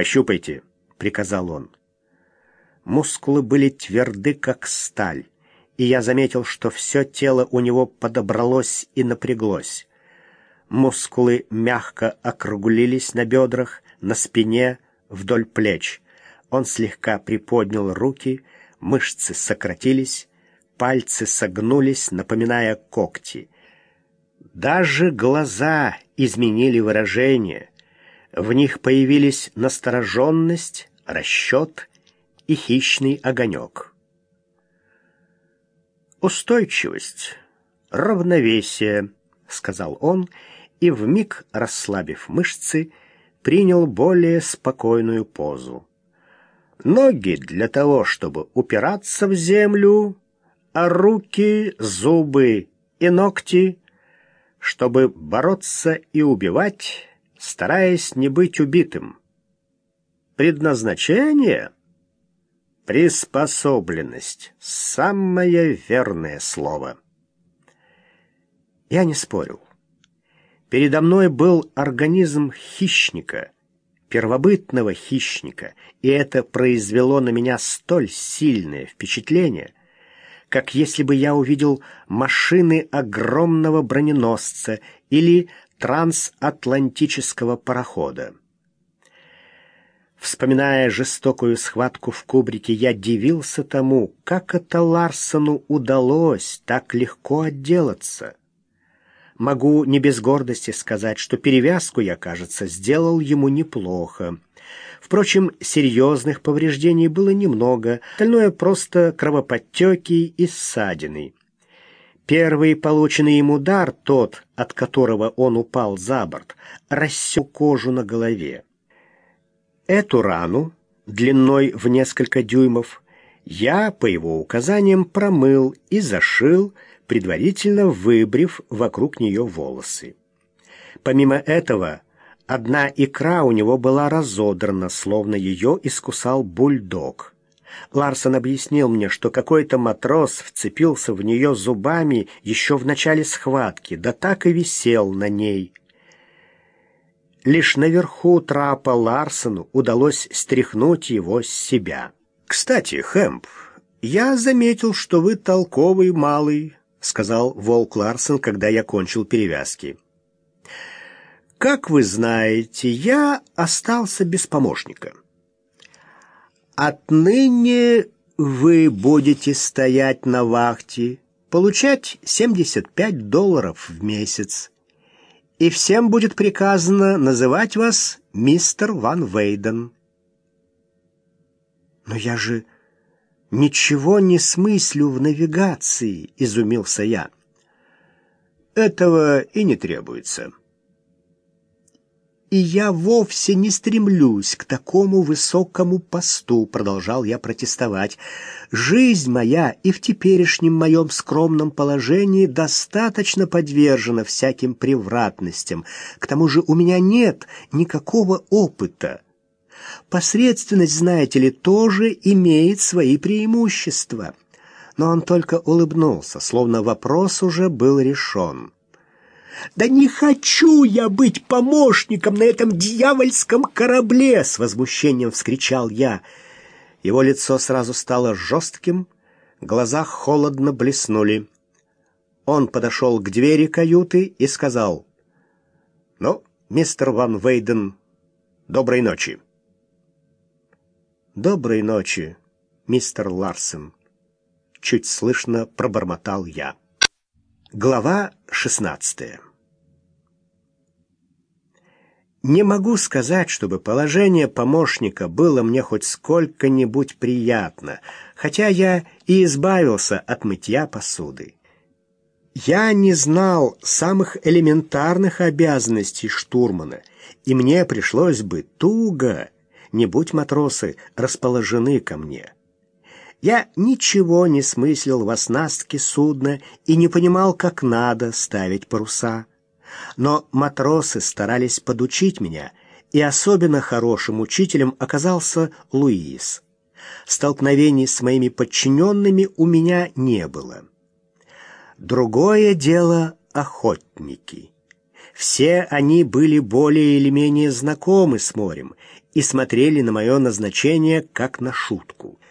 «Пощупайте», — приказал он. Мускулы были тверды, как сталь, и я заметил, что все тело у него подобралось и напряглось. Мускулы мягко округлились на бедрах, на спине, вдоль плеч. Он слегка приподнял руки, мышцы сократились, пальцы согнулись, напоминая когти. Даже глаза изменили выражение. В них появились настороженность, расчет и хищный огонек. «Устойчивость, равновесие», — сказал он, — и, вмиг расслабив мышцы, принял более спокойную позу. Ноги для того, чтобы упираться в землю, а руки, зубы и ногти, чтобы бороться и убивать, стараясь не быть убитым. Предназначение — приспособленность, самое верное слово. Я не спорил. Передо мной был организм хищника, первобытного хищника, и это произвело на меня столь сильное впечатление, как если бы я увидел машины огромного броненосца или трансатлантического парохода. Вспоминая жестокую схватку в кубрике, я дивился тому, как это Ларсону удалось так легко отделаться. Могу не без гордости сказать, что перевязку я, кажется, сделал ему неплохо. Впрочем, серьезных повреждений было немного, остальное просто кровоподтеки и ссадины. Первый полученный им удар, тот, от которого он упал за борт, рассек кожу на голове. Эту рану, длиной в несколько дюймов, я, по его указаниям, промыл и зашил, предварительно выбрив вокруг нее волосы. Помимо этого, одна икра у него была разодрана, словно ее искусал бульдог. Ларсон объяснил мне, что какой-то матрос вцепился в нее зубами еще в начале схватки, да так и висел на ней. Лишь наверху трапа Ларсону удалось стряхнуть его с себя. «Кстати, Хэмп, я заметил, что вы толковый малый, — сказал Волк Ларсен, когда я кончил перевязки. «Как вы знаете, я остался без помощника. Отныне вы будете стоять на вахте, получать 75 долларов в месяц, и всем будет приказано называть вас мистер Ван Вейден». «Но я же «Ничего не смыслю в навигации», — изумился я. «Этого и не требуется». «И я вовсе не стремлюсь к такому высокому посту», — продолжал я протестовать. «Жизнь моя и в теперешнем моем скромном положении достаточно подвержена всяким превратностям. К тому же у меня нет никакого опыта». Посредственность, знаете ли, тоже имеет свои преимущества. Но он только улыбнулся, словно вопрос уже был решен. «Да не хочу я быть помощником на этом дьявольском корабле!» С возмущением вскричал я. Его лицо сразу стало жестким, глаза холодно блеснули. Он подошел к двери каюты и сказал, «Ну, мистер Ван Вейден, доброй ночи». «Доброй ночи, мистер Ларсен», — чуть слышно пробормотал я. Глава шестнадцатая Не могу сказать, чтобы положение помощника было мне хоть сколько-нибудь приятно, хотя я и избавился от мытья посуды. Я не знал самых элементарных обязанностей штурмана, и мне пришлось бы туго не будь матросы расположены ко мне. Я ничего не смыслил в оснастке судна и не понимал, как надо ставить паруса. Но матросы старались подучить меня, и особенно хорошим учителем оказался Луис. Столкновений с моими подчиненными у меня не было. Другое дело — охотники. Все они были более или менее знакомы с морем и смотрели на мое назначение как на шутку —